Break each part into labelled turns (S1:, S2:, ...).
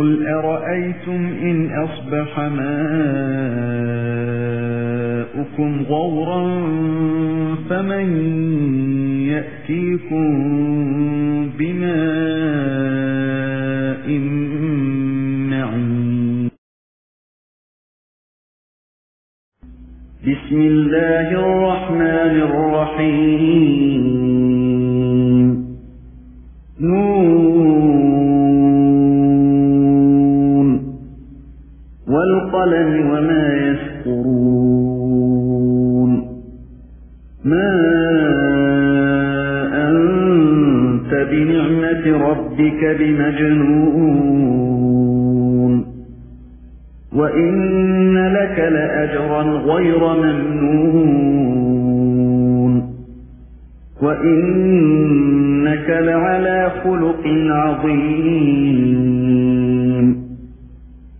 S1: قُلْ أَرَأَيْتُمْ إِنْ أَصْبَحَ مَاؤُكُمْ غَوْرًا فَمَن يَأْتِيكُم بِمَاءٍ بِسْمِ اللَّهِ الرَّحْمَنِ الرَّحِيمِ وَالْقَلَمِ وَمَا يَسْطُرُونَ مَا أَنتَ بِنِعْمَةِ رَبِّكَ بِمَجْنُونٍ. وَإِنَّ لَكَ لَأَجْرًا غَيْرَ مَمْنُونٍ. وَإِنَّكَ لَعَلَى خُلُقٍ عَظِيمٍ.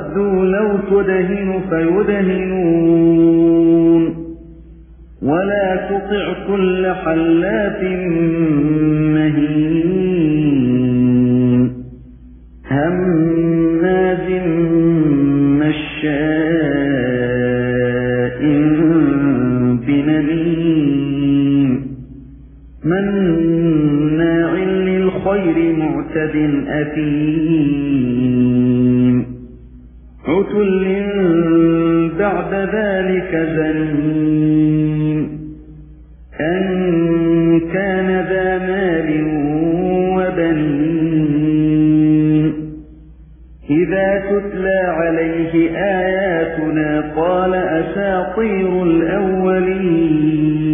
S1: وَدُّوا لَوْ تُدْهِنُ فَيُدْهِنُونَ وَلَا تُطِعْ كُلَّ حَلَّافٍ مَّهِينٍ هَمَّازٍ مَّشَّاءٍ بِنَمِيمٍ مَّنَّاعٍ لِّلْخَيْرِ مُعْتَدٍ أَثِيمٍ زَنِيمٍ أَن كَانَ ذَا مَالٍ وَبَنِينَ. إِذَا تُتْلَىٰ عَلَيْهِ آيَاتُنَا قَالَ أَسَاطِيرُ الْأَوَّلِينَ.